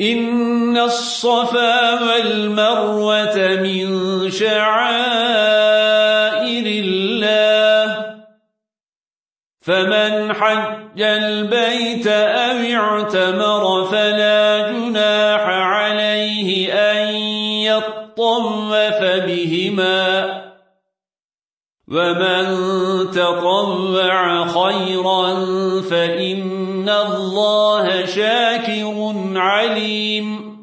إن الصفا والمروة من شعائر الله فمن حج البيت أو اعتمر فلا جناح عليه أن يطوف بهما ومن تطوع خيرا فإن الله شاكر عليم